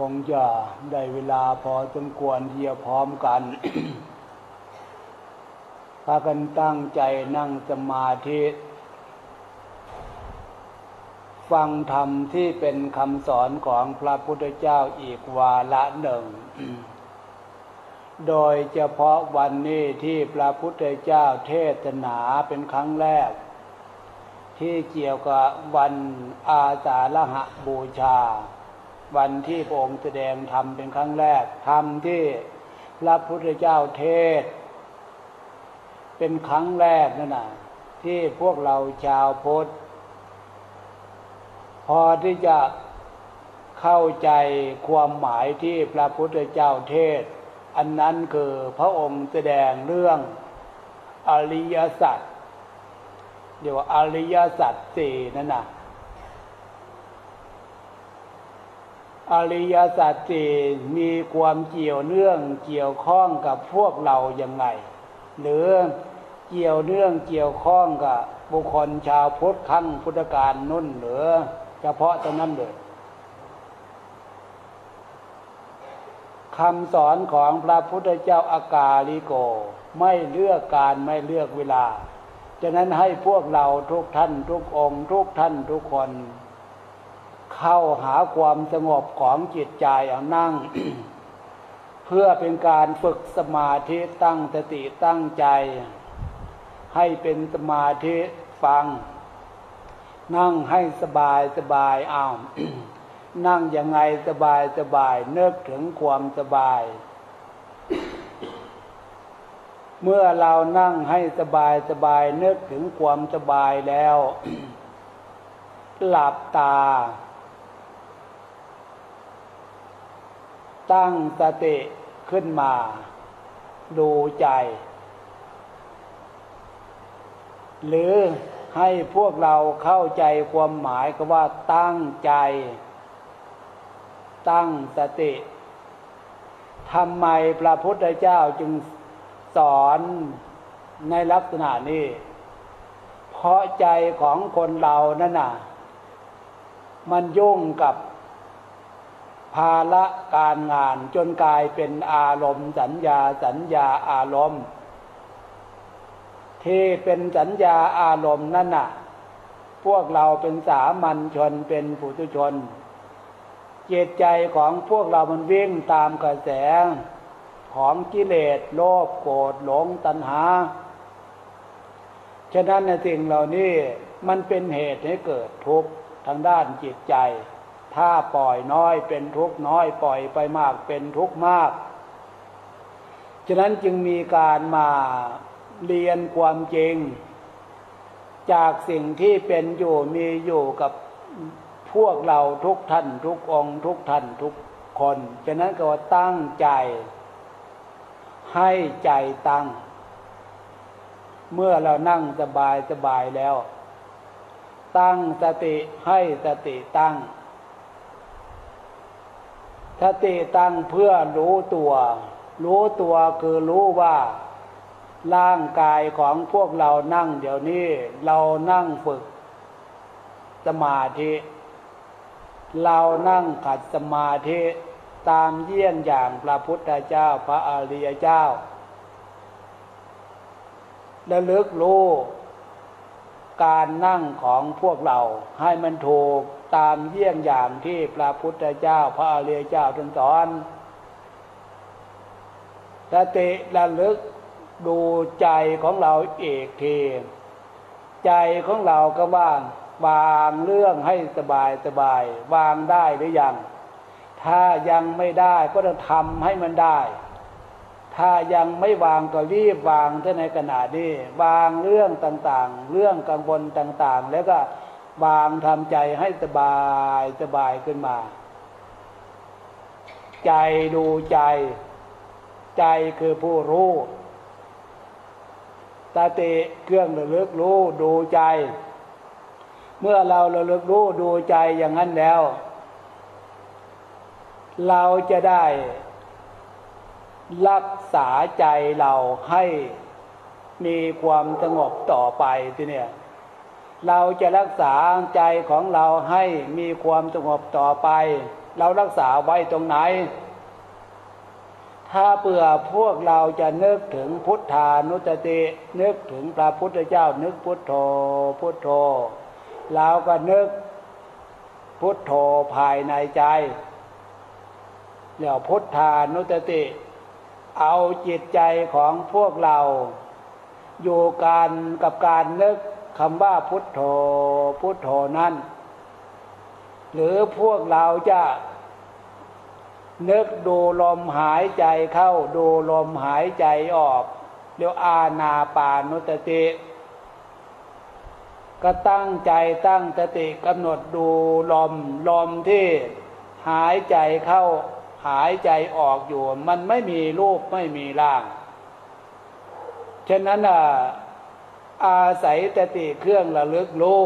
คงจะได้เวลาพอสมควรที่จะพร้อมกันพากันตั้งใจนั่งสมาธิ ฟังธรรมที่เป็นคำสอนของพระพุทธเจ้าอีกวาละหนึ่ง โดยเฉพาะวันนี้ที่พระพุทธเจ้าเทศนาเป็นครั้งแรก ที่เกี่ยวกับวันอาสาฬหบูชา วันที่พระองค์แสดงธรรมเป็นครั้งแรกธรรมที่พระพุทธเจ้าเทศ เป็นครั้งแรกนั่นนะที่พวกเราชาวพุทธพอที่จะเข้าใจความหมายที่พระพุทธเจ้าเทศ อันนั้นคือพระองค์แสดงเรื่องอริยสัจเดี๋ยวอริยสัจสี่นั่นนะ อริยสัจสี่มีความเกี่ยวเนื่องเกี่ยวข้องกับพวกเราอย่างไง หรือเกี่ยวเนื่องเกี่ยวข้องกับบุคคลชาวพุทธขั้งพุทธการนุ่นหรือเฉพาะตรงนั้นเลยคำสอนของพระพุทธเจ้าอากาลิโก ไม่เลือกการไม่เลือกเวลาฉะนั้นให้พวกเราทุกท่านทุกองค์ ทุกท่านทุกคน เข้าหาความสงบของจิตใจเอานั่ง เพื่อเป็นการฝึกสมาธิตั้งสติตั้งใจ ให้เป็นสมาธิฟัง นั่งให้สบายสบายอ้าวนั่งยังไงสบายสบายเนึกถึงความสบาย เมื่อเรานั่งให้สบายสบายนึกถึงความสบายแล้ว หลับตา ตั้งสติขึ้นมา ดูใจ หรือให้พวกเราเข้าใจความหมายก็ว่าตั้งใจ ตั้งสติทำไมพระพุทธเจ้าจึงสอนในลักษณะนี้ เพราะใจของคนเรานั่นน่ะ มันยุ่งกับ ภาระการงานจนกลายเป็นอารมณ์สัญญาสัญญาอารมณ์ที่เป็นสัญญาอารมณ์นั่นน่ะ พวกเราเป็นสามัญชนเป็นปุถุชนจิตใจของพวกเรามันวิ่งตามกระแส ของกิเลสโลภโกรธหลงตัณหา ฉะนั้นในสิ่งเหล่านี้มันเป็นเหตุให้เกิดทุกข์ทางด้านจิตใจ ถ้าปล่อยน้อยเป็นทุกน้อย ปล่อยไปมากเป็นทุกมาก ฉะนั้นจึงมีการมาเรียนความจริง จากสิ่งที่เป็นอยู่มีอยู่กับพวกเราทุกท่านทุกองทุกท่านทุกคน ฉะนั้นก็ตั้งใจ ให้ใจตั้ง เมื่อเรานั่งสบายสบายแล้ว ตั้งสติให้สติตั้ง สติตั้งเพื่อรู้ตัว รู้ตัวคือรู้ว่า ร่างกายของพวกเรานั่งเดี๋ยวนี้ เรานั่งฝึก สมาธิ เรานั่งขัดสมาธิตามเยี่ยงอย่างพระพุทธเจ้าพระอริยเจ้าและลึกรู้การนั่งของพวกเราให้มันถูก ตามเยี่ยงอย่างที่พระพุทธเจ้าพระอริยเจ้าท่านสอนสติระลึกดูใจของเราเอกเทีใจของเราก็ว่างวางเรื่องให้สบายสบาย วางได้หรือยัง ถ้ายังไม่ได้ก็จะทำให้มันได้ ถ้ายังไม่วางก็รีบวางท่าในขณะนี้ วางเรื่องต่างๆ เรื่องกังวลต่างๆ แล้วก็ วางทำใจให้สบายสบายขึ้นมา ใจดูใจ ใจคือผู้รู้ตาติเครื่องระลึกรู้ดูใจ เมื่อเราระลึกรู้ดูใจอย่างนั้นแล้ว เราจะได้ รักษาใจเราให้มีความสงบต่อไปที่เนี่ย เราจะรักษาใจของเราให้มีความสงบต่อไป เรารักษาไว้ตรงไหน ถ้าเปื่อพวกเราจะนึกถึงพุทธานุตติ นึกถึงพระพุทธเจ้า นึกพุทโธ พุทโธ เราก็นึกพุทโธภายในใจเดี๋ยวพุทธานุตติ เอาจิตใจของพวกเรา อยู่การกับการนึก คำว่าพุทโธพุทโธนั้น หรือพวกเราจะนึกดูลมหายใจเข้าดูลมหายใจออกเรียกอาณาปานุตติ ก็ตั้งใจตั้งสติกำหนดดูลมลมที่หายใจเข้าหายใจออกอยู่ มันไม่มีรูปไม่มีร่าง ฉะนั้นอะ อาศัยสติเครื่องระลึกรู้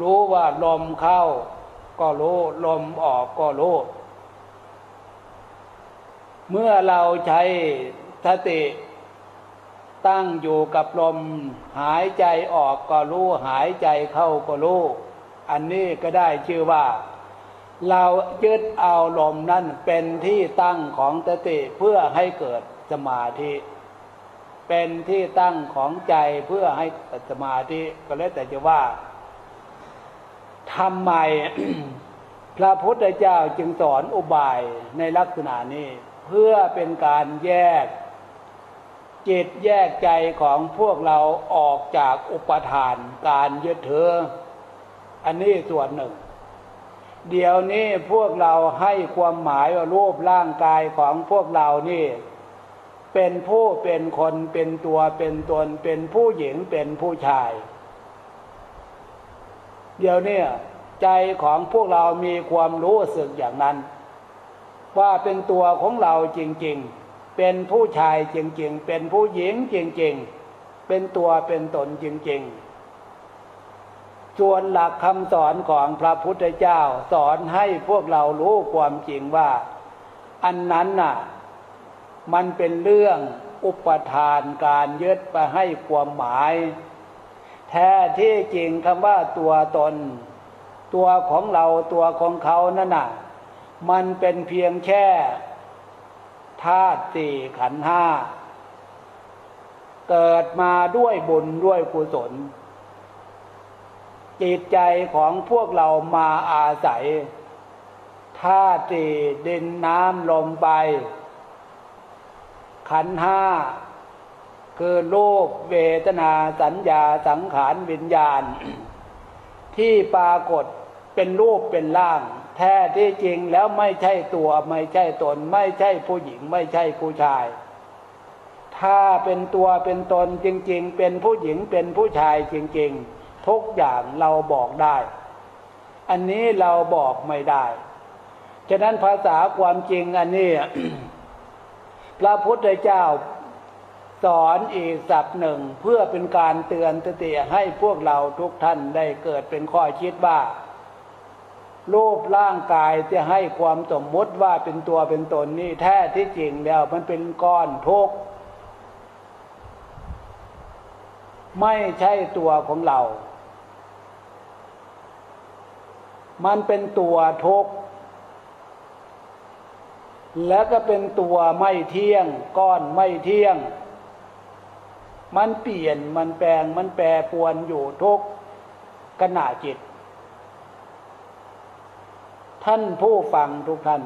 รู้ว่าลมเข้า ก็รู้ลมออกก็รู้เมื่อเราใช้สติตั้งอยู่กับลม หายใจออกก็รู้หายใจเข้าก็รู้อันนี้ก็ได้ชื่อว่า เรายึดเอาลมนั่นเป็นที่ตั้งของสติเพื่อให้เกิดสมาธิ เป็นที่ตั้งของใจเพื่อให้สมาธิก็เลยแต่จะว่าทำไมพระพุทธเจ้าจึงสอนอุบายในลักษณะนี้ เพื่อเป็นการแยกจิตแยกใจของพวกเราออกจากอุปทานการยึดถืออันนี้ส่วนหนึ่ง เดี๋ยวนี้พวกเราให้ความหมายว่ารูปร่างกายของพวกเรานี่ เป็นผู้เป็นคนเป็นตัวเป็นตน เป็นผู้หญิงเป็นผู้ชาย เดี๋ยวนี้ใจของพวกเรามีความรู้สึกอย่างนั้น ว่าเป็นตัวของเราจริง ๆ เป็นผู้ชายจริง ๆ เป็นผู้หญิงจริง ๆ เป็นตัวเป็นตนจริง ๆส่วนหลักคำสอนของพระพุทธเจ้าสอนให้พวกเรารู้ความจริงว่า อันนั้นน่ะ มันเป็นเรื่องอุปทานการยึดไปให้ความหมาย แท้ที่จริงคำว่าตัวตน ตัวของเราตัวของเขานั่นน่ะ มันเป็นเพียงแค่ธาตุสี่ขันห้า เกิดมาด้วยบุญด้วยกุศล จิตใจของพวกเรามาอาศัยธาตุสี่ดินน้ำลมไป ขันห้าคือโลกเวทนาสัญญาสังขารวิญญาณ ที่ปรากฏเป็นรูปเป็นร่าง แท้ที่จริงแล้วไม่ใช่ตัวไม่ใช่ตน ไม่ใช่ผู้หญิงไม่ใช่ผู้ชาย ถ้าเป็นตัวเป็นตนจริง ๆ เป็นผู้หญิงเป็นผู้ชายจริง ๆ ทุกอย่างเราบอกได้ อันนี้เราบอกไม่ได้ ฉะนั้นภาษาความจริงอันนี้ พระพุทธเจ้าสอนอีกสับหนึ่งเพื่อเป็นการเตือนสติให้พวกเราทุกท่านได้เกิดเป็นข้อคิดว่ารูปร่างกายจะให้ความสมมติว่าเป็นตัวเป็นตนนี่แท้ที่จริงแล้วมันเป็นก้อนทุกไม่ใช่ตัวของเรา มันเป็นตัวทุก แล้วก็เป็นตัวไม่เที่ยง ก้อนไม่เที่ยง มันเปลี่ยนมันแปลงมันแปรปวนอยู่ทุกขณะจิต ท่านผู้ฟังทุกท่าน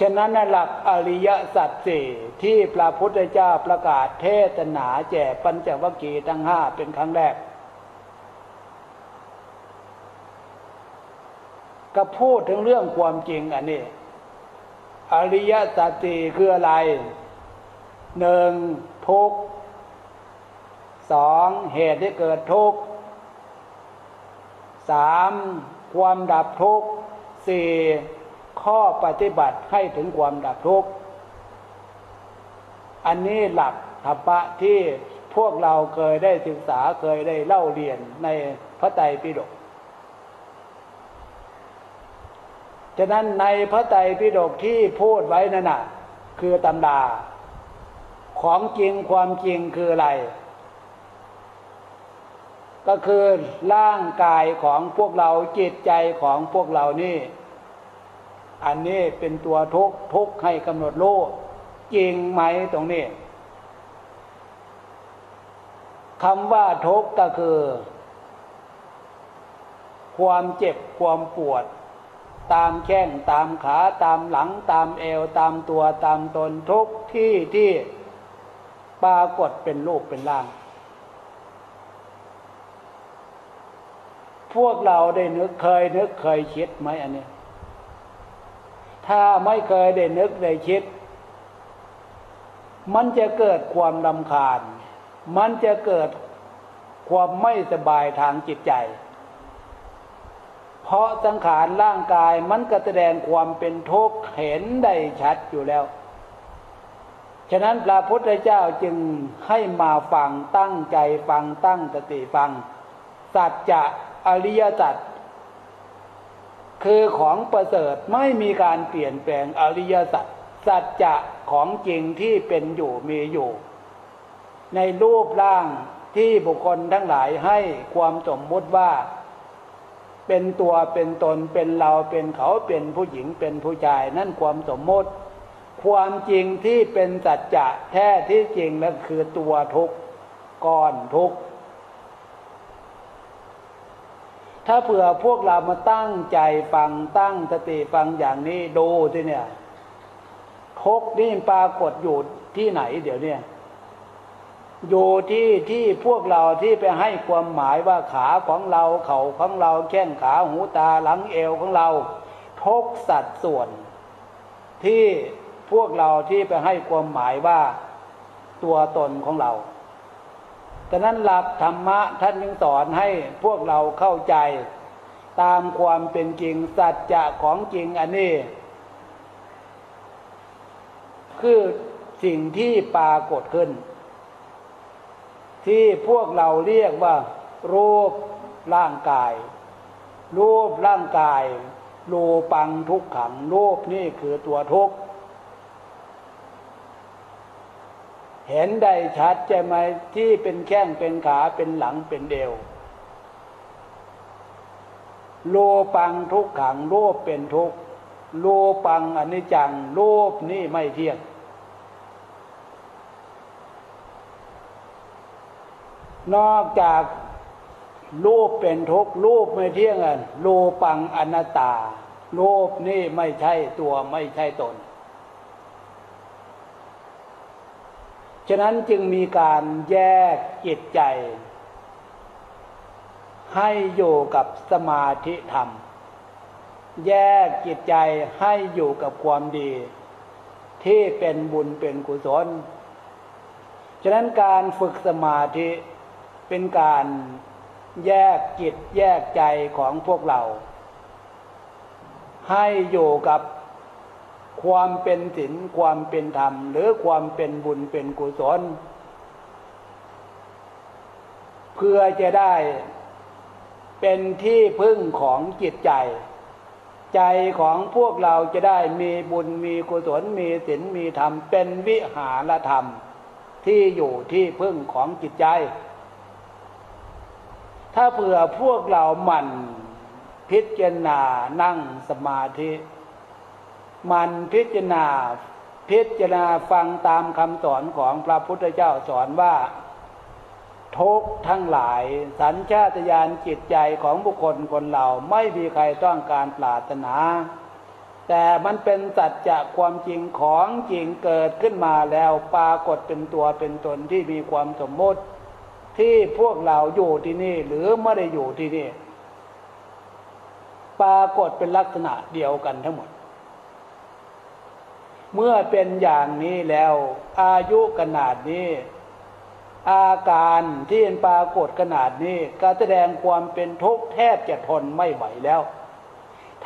ฉะนั้นหลักอริยสัจสี่ที่พระพุทธเจ้าประกาศเทศนาแจกปัญจวัคคีย์ทั้งห้าเป็นครั้งแรก ก็พูดถึงเรื่องความจริงอันนี้ อริยสัจสี่คืออะไรหนึ่งทุกสองเหตุที่เกิดทุกสามความดับทุกสี่ข้อปฏิบัติให้ถึงความดับทุกข์อันนี้หลักธรรมะที่พวกเราเคยได้ศึกษาเคยได้เล่าเรียนในพระไตรปิฎก ฉะนั้นในพระไตรปิฎกที่พูดไว้นั่นน่ะ คือตำดา ของจริงความจริงคืออะไร ก็คือร่างกายของพวกเราจิตใจของพวกเรานี่ อันนี้เป็นตัวทุกทุกให้กำหนดรู้จริงไหมตรงนี้คำว่าทุกก็คือ ความเจ็บความปวด ตามแข้งตามขาตามหลังตามเอวตามตัวตามตนทุกที่ที่ปรากฏเป็นรูปเป็นร่าง พวกเราได้นึกเคยนึกเคยคิดไหมอันนี้ ถ้าไม่เคยได้นึกได้คิด มันจะเกิดความลำคาญ มันจะเกิดความไม่สบายทางจิตใจ เพราะสังขารร่างกายมันก็แสดงความเป็นทุกข์เห็นได้ชัดอยู่แล้ว ฉะนั้นพระพุทธเจ้าจึงให้มาฟังตั้งใจฟังตั้งสติฟัง สัจจะอริยสัจคือของประเสริฐไม่มีการเปลี่ยนแปลงอริยสัจสัจจะของจริงที่เป็นอยู่มีอยู่ ในรูปร่างที่บุคคลทั้งหลายให้ความสมมติว่า เป็นตัวเป็นตนเป็นเราเป็นเขาเป็นผู้หญิงเป็นผู้ชาย นั่นความสมมติ ความจริงที่เป็นสัจจะแท้ที่จริงนั่นคือตัวทุกก้อนทุกถ้าเผื่อพวกเรามาตั้งใจฟังตั้งสติฟังอย่างนี้ดูสิเนี่ยทุกนี่ปรากฏอยู่ที่ไหนเดี๋ยวนี้ อยู่ที่ที่พวกเราที่ไปให้ความหมายว่าขาของเราเข่าของเราแข้งขาหูตาหลังเอวของเราทุกสัดส่วน ที่พวกเราที่ไปให้ความหมายว่าตัวตนของเราฉะนั้นหลักธรรมะท่านยังสอนให้พวกเราเข้าใจ ตามความเป็นจริงสัจจะของจริงอันนี้ คือสิ่งที่ปรากฏขึ้น ที่พวกเราเรียกว่า รูปร่างกาย รูปร่างกายรูปังทุกขัง รูปนี่คือตัวทุกข์เห็นได้ชัดใช่ไหมที่เป็นแข้งเป็นขาเป็นหลังเป็นเดวโลปังทุกขังโลภเป็นทุกโลปังอนิจจังโลภนี่ไม่เที่ยง นอกจากรูปเป็นทุกรูปไม่เที่ยงอะโลปังอนัตตาโลภนี่ไม่ใช่ตัวไม่ใช่ตน ฉะนั้นจึงมีการแยกจิตใจ ให้อยู่กับสมาธิธรรม แยกจิตใจให้อยู่กับความดี ที่เป็นบุญเป็นกุศล ฉะนั้นการฝึกสมาธิ เป็นการแยกจิตแยกใจของพวกเรา ให้อยู่กับความเป็นศีลความเป็นธรรม หรือความเป็นบุญเป็นกุศล เพื่อจะได้เป็นที่พึ่งของจิตใจ ใจของพวกเราจะได้มีบุญมีกุศลมีศีลมีธรรม เป็นวิหารธรรม ที่อยู่ที่พึ่งของจิตใจ ถ้าเผื่อพวกเราหมั่นพิจารณานั่งสมาธิ มันพิจารณาพิจารณาฟังตามคำสอนของพระพุทธเจ้าสอนว่าทุกทั้งหลาย สัญชาตญาณจิตใจของบุคคลคนเราไม่มีใครต้องการปรารถนา แต่มันเป็นสัจจะความจริงของจริงเกิดขึ้นมาแล้วปรากฏเป็นตัวเป็นตนที่มีความสมมติ ที่พวกเราอยู่ที่นี่ หรือไม่ได้อยู่ที่นี่ ปรากฏเป็นลักษณะเดียวกันทั้งหมด เมื่อเป็นอย่างนี้แล้ว อายุขนาดนี้ อาการที่ปรากฏขนาดนี้ก็แสดงความเป็นทุกข์แทบจะทนไม่ไหวแล้ว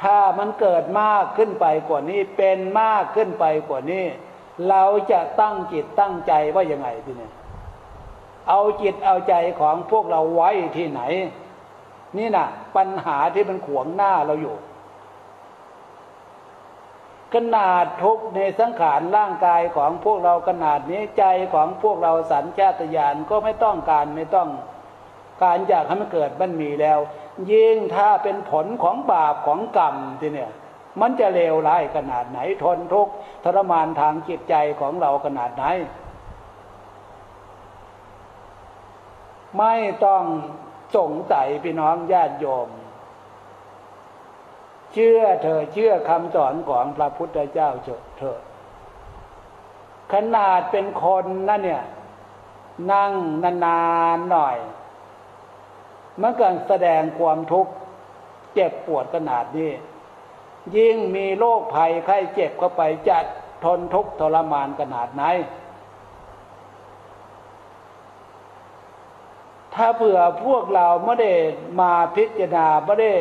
ถ้ามันเกิดมากขึ้นไปกว่านี้เป็นมากขึ้นไปกว่านี้ เราจะตั้งจิตตั้งใจว่ายังไงทีนี้ เอาจิตเอาใจของพวกเราไว้ที่ไหน นี่นะปัญหาที่มันขวงหน้าเราอยู่ขนาดทุกในสังขารร่างกายของพวกเราขนาดนี้ใจของพวกเราสัญชาตญาณก็ไม่ต้องการไม่ต้องการอยากให้มันเกิดมันมีแล้ว ยิ่งถ้าเป็นผลของบาปของกรรมทีเนี่ย มันจะเลวร้ายขนาดไหนทนทุกข์ทรมานทางจิตใจของเราขนาดไหน ไม่ต้องสงสัยพี่น้องญาติโยม เชื่อเธอเชื่อคำสอนของพระพุทธเจ้าเถอะขนาดเป็นคนนั่นเนี่ย นั่งนานๆหน่อยมันก็แสดงความทุกข์เจ็บปวดขนาดนี้ ยิ่งมีโรคภัยไข้เจ็บเข้าไปจะทนทุกข์ทรมานขนาดไหน ถ้าเผื่อพวกเราไม่ได้มาพิจารณาไม่ได้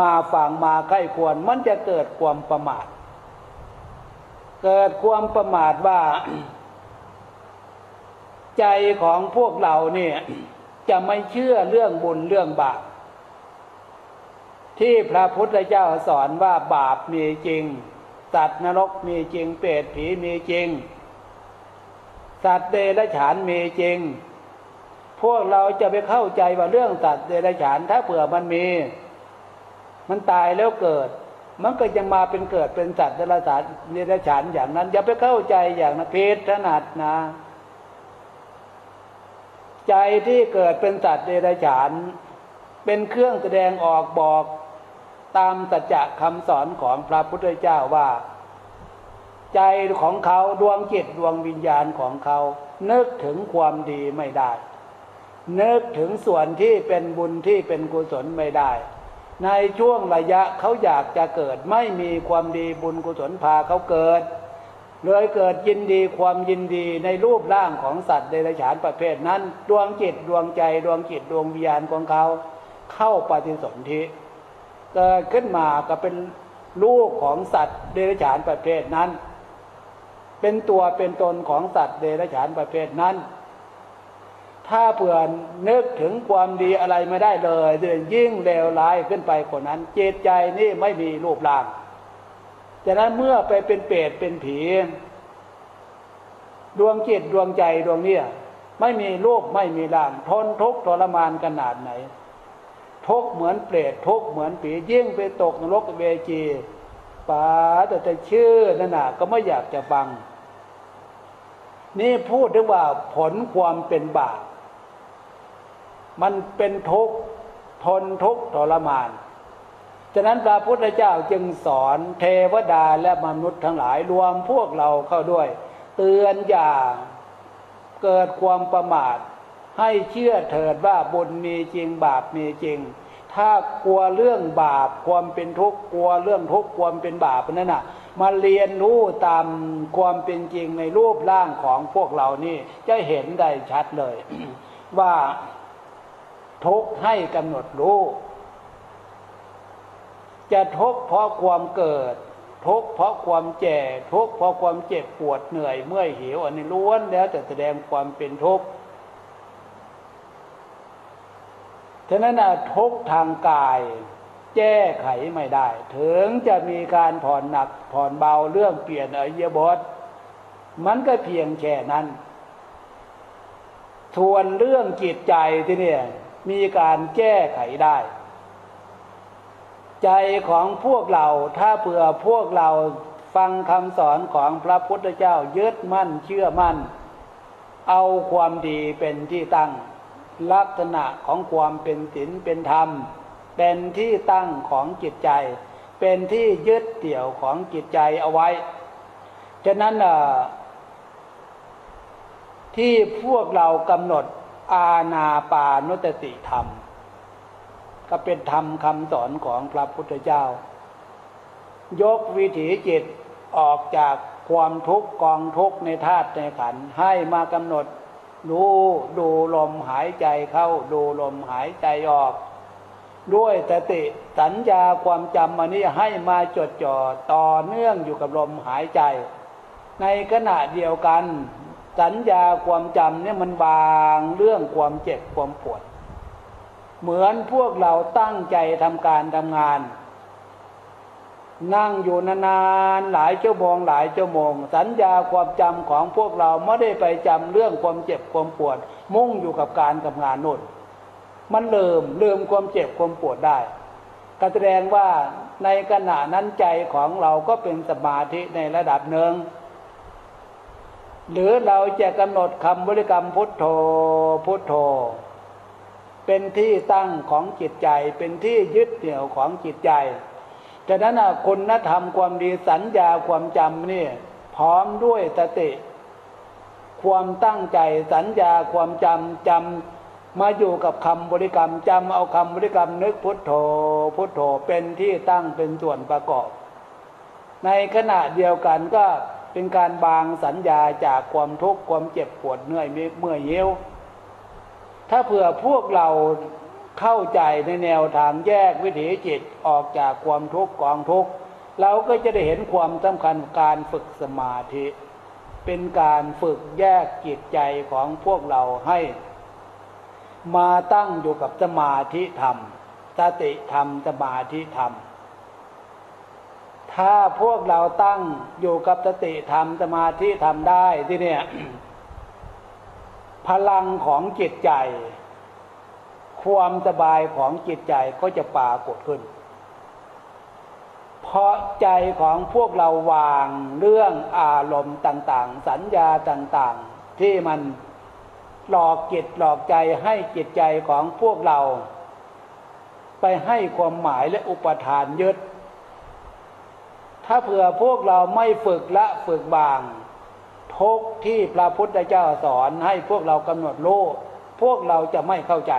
มาฟังมาใกล้ควร มันจะเกิดความประมาท เกิดความประมาทว่า ใจของพวกเราเนี่ยจะไม่เชื่อเรื่องบุญเรื่องบาปที่พระพุทธเจ้าสอนว่าบาปมีจริง สัตว์นรกมีจริง เปรตผีมีจริง สัตว์เดรัจฉานมีจริง พวกเราจะไปเข้าใจว่าเรื่องสัตว์เดรัจฉานถ้าเผื่อมันมี มันตายแล้วเกิด มันก็ยังมาเป็นเกิดเป็นสัตว์เดรัจฉานเดรัจฉานอย่างนั้น อย่าไปเข้าใจอย่างนั้นเพศถนัดนะ ใจที่เกิดเป็นสัตว์เดรัจฉาน เป็นเครื่องแสดงออกบอกตามสัจจะคำสอนของพระพุทธเจ้าว่า ใจของเขาดวงจิตดวงวิญญาณของเขานึกถึงความดีไม่ได้ นึกถึงส่วนที่เป็นบุญที่เป็นกุศลไม่ได้ ในช่วงระยะเขาอยากจะเกิดไม่มีความดีบุญกุศลพาเขาเกิดเลยเกิดยินดีความยินดีในรูปร่างของสัตว์เดรัจฉานประเภทนั้น ดวงจิตดวงใจดวงจิตดวงวิญญาณของเขา เข้าปฏิสนธิเกิดขึ้นมาก็เป็นลูกของสัตว์เดรัจฉานประเภทนั้น เป็นตัวเป็นตนของสัตว์เดรัจฉานประเภทนั้น ถ้าเผื่อนึกถึงความดีอะไรไม่ได้เลยยิ่งเลวร้ายขึ้นไปกว่านั้น จิตใจนี่ไม่มีรูปร่างจากนั้นเมื่อไปเป็นเปรตเป็นผี ดวงจิตดวงใจดวงเนี้ยไม่มีรูปไม่มีร่าง ทนทุกข์ทรมานขนาดไหน ทุกเหมือนเปรตทุกเหมือนผียิ่งไปตกนรกเวจีป๋าแต่จะชื่อนั่นน่ะก็ไม่อยากจะฟัง นี่พูดถึงว่าผลความเป็นบาป มันเป็นทุกข์ทนทุกข์ทรมาน ฉะนั้นพระพุทธเจ้าจึงสอนเทวดาและมนุษย์ทั้งหลายรวมพวกเราเข้าด้วย เตือนอย่าเกิดความประมาท ให้เชื่อเถิดว่าบุญมีจริงบาปมีจริง ถ้ากลัวเรื่องบาปความเป็นทุกข์กลัวเรื่องทุกข์ความเป็นบาปนั่นน่ะมาเรียนรู้ตามความเป็นจริงในรูปร่างของพวกเรานี่จะเห็นได้ชัดเลย ว่า ทุกข์ให้กำหนดรู้ จะทุกข์เพราะความเกิด ทุกข์เพราะความแก่ทุกข์เพราะความเจ็บปวดเหนื่อยเมื่อยหิวอันนี้ล้วนแล้วแต่แสดงความเป็นทุกข์ฉะนั้นทุกทางกายแก้ไขไม่ได้ ถึงจะมีการผ่อนหนักผ่อนเบาเรื่องเปลี่ยนอริยบท มันก็เพียงแค่นั้นส่วนเรื่องจิตใจที่นี่ มีการแก้ไขได้ ใจของพวกเราถ้าเผื่อพวกเราฟังคำสอนของพระพุทธเจ้ายึดมั่นเชื่อมั่น เอาความดีเป็นที่ตั้ง ลักษณะของความเป็นศีลเป็นธรรม เป็นที่ตั้งของจิตใจ เป็นที่ยึดเดี่ยวของจิตใจเอาไว้ ฉะนั้นที่พวกเรากำหนด อาณาปานุตติธรรม ก็เป็นธรรมคำสอนของพระพุทธเจ้า ยกวิถีจิตออกจากความทุกข์กองทุกข์ในธาตุในขันให้มากำหนด รู้ดูลมหายใจเข้าดูลมหายใจออก ด้วยสติสัญญาความจำอันนี้ให้มาจดจ่อต่อเนื่องอยู่กับลมหายใจ ในขณะเดียวกัน สัญญาความจำเนี่ยมันบางเรื่องความเจ็บความปวด เหมือนพวกเราตั้งใจทำการทำงาน นั่งอยู่นานๆหลายชั่วโมงหลายชั่วโมง สัญญาความจำของพวกเราไม่ได้ไปจำเรื่องความเจ็บความปวด มุ่งอยู่กับการทำงานนุ่นมันลืมลืมความเจ็บความปวดได้ก็แสดงว่าในขณะนั้นใจของเราก็เป็นสมาธิในระดับหนึ่ง หรือเราจะกำหนดคำบริกรรมพุทโธพุทโธ เป็นที่ตั้งของจิตใจ เป็นที่ยึดเหนี่ยวของจิตใจฉะนั้นคุณธรรมความดีสัญญาความจำนี่พร้อมด้วยตติ ความตั้งใจสัญญาความจำจำมาอยู่กับคำบริกรรมจำเอาคำบริกรรมนึกพุทโธพุทโธเป็นที่ตั้งเป็นส่วนประกอบ ในขณะเดียวกันก็ เป็นการบางสัญญาจากความทุกข์ความเจ็บปวดเหนื่อยเมื่อยเยี่ยวถ้าเผื่อพวกเราเข้าใจในแนวทางแยกวิถีจิตออกจากความทุกข์กองทุกข์เราก็จะได้เห็นความสำคัญการฝึกสมาธิ เป็นการฝึกแยกจิตใจของพวกเราให้ มาตั้งอยู่กับสมาธิธรรมสติธรรมสมาธิธรรม ถ้าพวกเราตั้งอยู่กับสติธรรมสมาธิธรรมได้ที่เนี่ยพลังของจิตใจ ความสบายของจิตใจก็จะปรากฏขึ้น เพราะใจของพวกเราวางเรื่องอารมณ์ต่าง ๆ สัญญาต่าง ๆ ที่มันหลอกจิตหลอกใจให้จิตใจของพวกเรา ไปให้ความหมายและอุปทานยึด ถ้าเผื่อพวกเราไม่ฝึกละฝึกบางทุกที่พระพุทธเจ้าสอนให้พวกเรากำหนดรู้พวกเราจะไม่เข้าใจ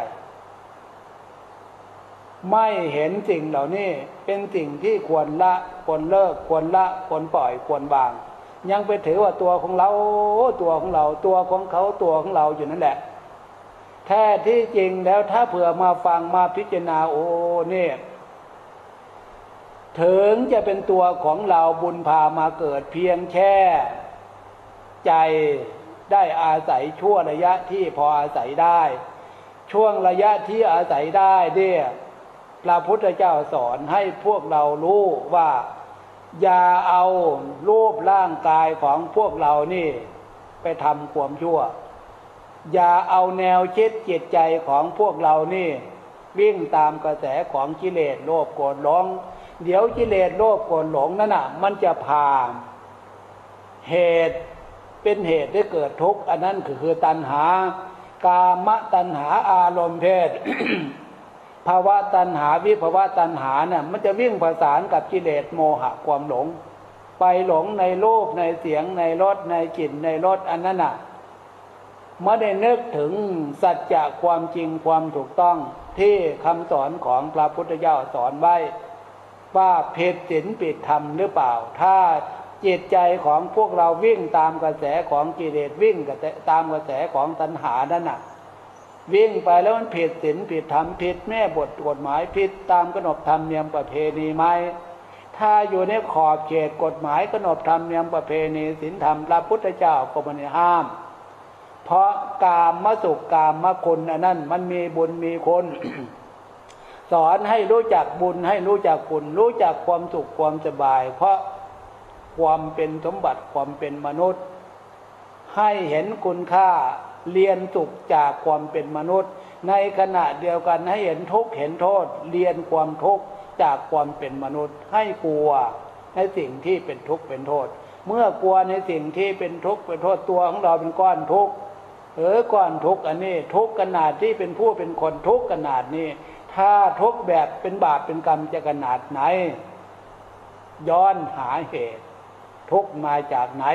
ไม่เห็นสิ่งเหล่านี้เป็นสิ่งที่ควรละควรเลิกควรละควรปล่อยควรบาง ยังไปถือว่าตัวของเราตัวของเราตัวของเขาตัวของเราอยู่นั่นแหละแท้ที่จริงแล้วถ้าเผื่อมาฟังมาพิจารณาโอ้เนี่ย ถึงจะเป็นตัวของเราบุญพามาเกิดเพียงแค่ ใจได้อาศัยช่วระยะที่พออาศัยได้ ช่วงระยะที่อาศัยได้เนี่ยพระพุทธเจ้าสอนให้พวกเรารู้ว่า อย่าเอารูปร่างกายของพวกเรานี่ ไปทำความชั่ว อย่าเอาแนวคิดจิตใจของพวกเรานี่ วิ่งตามกระแสของกิเลสโลภโกรธหลง เดี๋ยวกิเลสโลภโกรธหลงนั่นน่ะ มันจะพาเหตุเป็นเหตุให้เกิดทุกข์อันนั้นคือคือตัณหา กามตัณหาอารมณ์เพศภาวะตัณหาวิภาวะตัณหาเนี่ยมันจะวิ่งประสานกับกิเลสโมหะความหลง ไปหลงในรูปในเสียงในรสในกลิ่นในรสอันนั้นน่ะไม่ได้นึกถึงสัจจะความจริงความถูกต้องที่คำสอนของพระพุทธเจ้าสอนไว้ ว่าเพศศีลปิดธรรมหรือเปล่า ถ้าจิตใจของพวกเราวิ่งตามกระแสของกิเลสวิ่งตามกระแสของตัณหานั่นน่ะวิ่งไปแล้วมันผิดศีลผิดธรรมผิดแม่บทกฎหมายผิดตามขนบธรรมเนียมประเพณีไหมถ้าอยู่ในขอบเขตกฎหมายขนบธรรมเนียมประเพณีศีลธรรมพระพุทธเจ้าก็ไม่ห้าม เพราะกามมสุขกามมคุณอันนั้นมันมีบุญมีคน สอนให้รู้จักบุญให้รู้จักคุณ รู้จักความสุขความสบาย เพราะความเป็นสมบัติความเป็นมนุษย์ ให้เห็นคุณค่าเรียนสุขจากความเป็นมนุษย์ ในขณะเดียวกันให้เห็นทุกข์เห็นโทษ เรียนความทุกข์จากความเป็นมนุษย์ ให้กลัวในสิ่งที่เป็นทุกข์เป็นโทษ เมื่อกลัวในสิ่งที่เป็นทุกข์เป็นโทษตัวของเราเป็นก้อนทุกข์เออก้อนทุกข์อันนี้ ทุกข์ขนาดที่เป็นผู้เป็นคนทุกข์ขนาดนี้ ถ้าทุกแบบเป็นบาปเป็นกรรมจะขนาดไหน ย้อนหาเหตุ ทุกมาจากไหน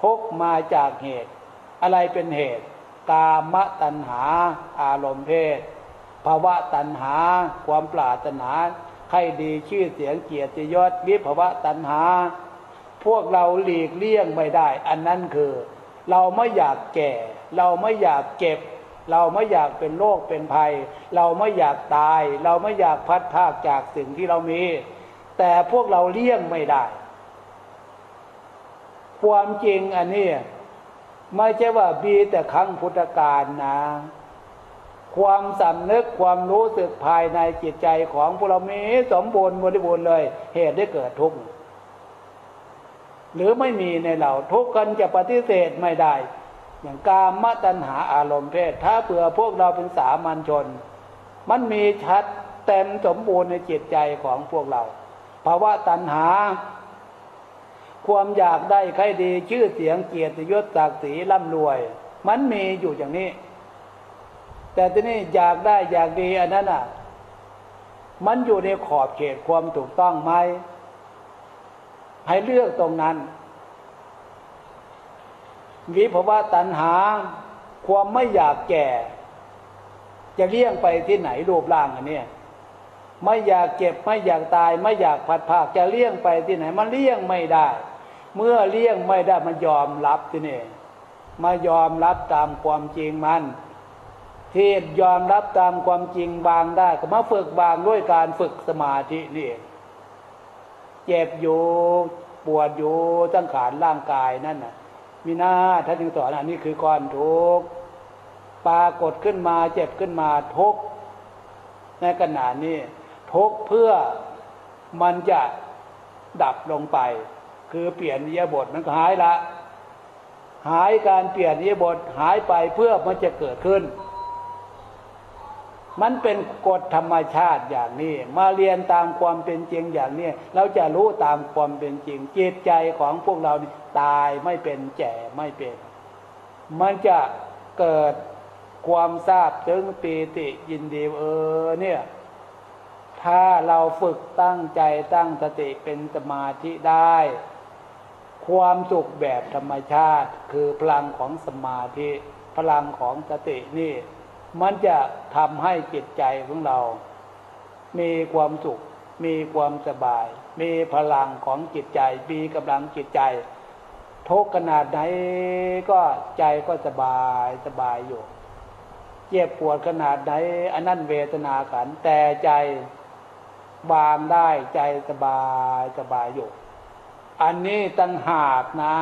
ทุกมาจากเหตุ อะไรเป็นเหตุ กามตัณหา อารมณ์เพศภาวะตัณหา ความปรารถนาใครดีชื่อเสียงเกียรติยศวิภาวะตัณหา พวกเราหลีกเลี่ยงไม่ได้ อันนั้นคือ เราไม่อยากแก่ เราไม่อยากเก็บ เราไม่อยากเป็นโรคเป็นภัย เราไม่อยากตาย เราไม่อยากพัดพากจากสิ่งที่เรามี แต่พวกเราเลี่ยงไม่ได้ ความจริงอันนี้ไม่ใช่ว่าบีแต่ครั้งพุทธกาลนะ ความสำนึกความรู้สึกภายในจิตใจของพวกเรามีสมบูรณ์บริบูรณ์เลย เหตุได้เกิดทุกข์หรือไม่มีในเราทุกข์กันจะปฏิเสธไม่ได้ อย่างกามตัณหาอารมณ์เพศ ถ้าเผื่อพวกเราเป็นสามัญชน มันมีชัดเต็มสมบูรณ์ในจิตใจของพวกเราภาวะตัณหา ความอยากได้ใครดีชื่อเสียงเกียรติยศศักดิ์ศรีร่ำรวย มันมีอยู่อย่างนี้ แต่ที่นี่อยากได้อยากดีอันนั้นอะ มันอยู่ในขอบเขตความถูกต้องไหมให้เลือกตรงนั้น วิภาวะตัณหา ความไม่อยากแก่ จะเลี่ยงไปที่ไหนรูปร่างอันนี้ไม่อยากเจ็บไม่อยากตาย ไม่อยากผัดภาคจะเลี่ยงไปที่ไหน มันเลี่ยงไม่ได้ เมื่อเลี่ยงไม่ได้มันยอมรับที่นี่มายอมรับตามความจริงมันที่ยอมรับตามความจริงบางได้ ก็มาฝึกบางด้วยการฝึกสมาธินี่เองเจ็บอยู่ปวดอยู่ตั้งขานร่างกายนั่นน่ะ มีหน้าท่านจึงสอนอันนี้คือก้อนทุกปรากฏขึ้นมาเจ็บขึ้นมาทุกในขณะนี้ทุกเพื่อมันจะดับลงไป คือเปลี่ยนเยบทมันหายละ หายการเปลี่ยนเยบทหายไปเพื่อมันจะเกิดขึ้น มันเป็นกฎธรรมชาติอย่างนี้ มาเรียนตามความเป็นจริงอย่างนี้เราจะรู้ตามความเป็นจริงจิตใจของพวกเราตายไม่เป็นแก่ไม่เป็น มันจะเกิดความทราบถึงปีติยินดีเออเนี่ย ถ้าเราฝึกตั้งใจตั้งสติเป็นสมาธิได้ ความสุขแบบธรรมชาติคือพลังของสมาธิ พลังของสตินี่ มันจะทำให้จิตใจของเรา มีความสุข มีความสบาย มีพลังของจิตใจ มีกำลังจิตใจทุกขนาดไหนก็ใจก็สบายสบายอยู่ เจ็บปวดขนาดไหนอันนั้นเวทนาขันแต่ใจวางได้ใจสบายสบายอยู่ อันนี้ตั้งหากนะ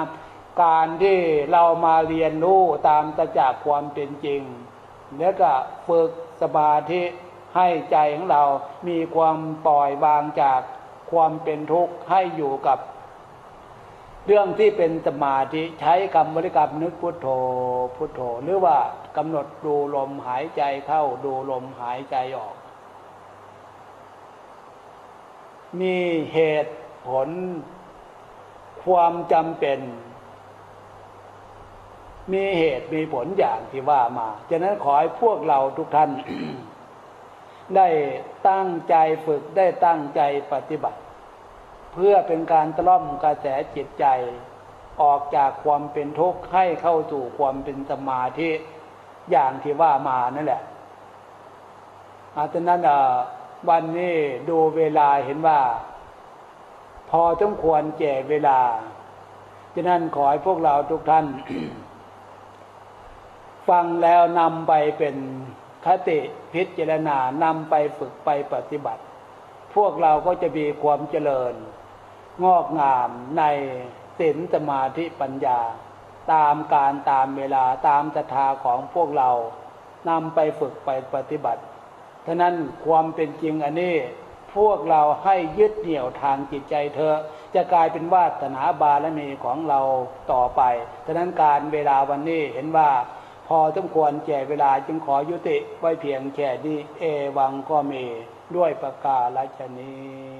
การที่เรามาเรียนรู้ตามตะจากความเป็นจริง แล้วก็ฝึกสมาธิให้ใจของเรา มีความปล่อยวางจากความเป็นทุกข์ให้อยู่กับ เรื่องที่เป็นสมาธิใช้คำบริกรรมนึกพุทโธพุทโธ หรือว่ากำหนดดูลมหายใจเข้าดูลมหายใจออก มีเหตุผลความจำเป็น มีเหตุมีผลอย่างที่ว่ามาฉะนั้นขอให้พวกเราทุกท่าน ได้ตั้งใจฝึกได้ตั้งใจปฏิบัติ เพื่อเป็นการตล่อมกระแสจิตใจ ออกจากความเป็นทุกข์ให้เข้าสู่ความเป็นสมาธิอย่างที่ว่ามานั่นแหละอาจารย์นั้นวันนี้ดูเวลาเห็นว่า พอต้องควรแก่เวลาฉะนั้นขอให้พวกเราทุกท่าน ฟังแล้วนำไปเป็นคติพิจารณานำไปฝึกไปปฏิบัติ พวกเราก็จะมีความเจริญ งอกงามในศีลสมาธิปัญญา ตามการตามเวลาตามศรัทธาของพวกเรานำไปฝึกไปปฏิบัติท่านั้นความเป็นจริงอันนี้พวกเราให้ยึดเหนี่ยวทางจิตใจเธอ จะกลายเป็นวาสนาบารมีของเราต่อไปท่านั้นการเวลาวันนี้เห็นว่า อสมควรแก่เวลาจึงขอยุติไว้เพียงแค่นี้เอวังก็มีด้วยประกาศชนี้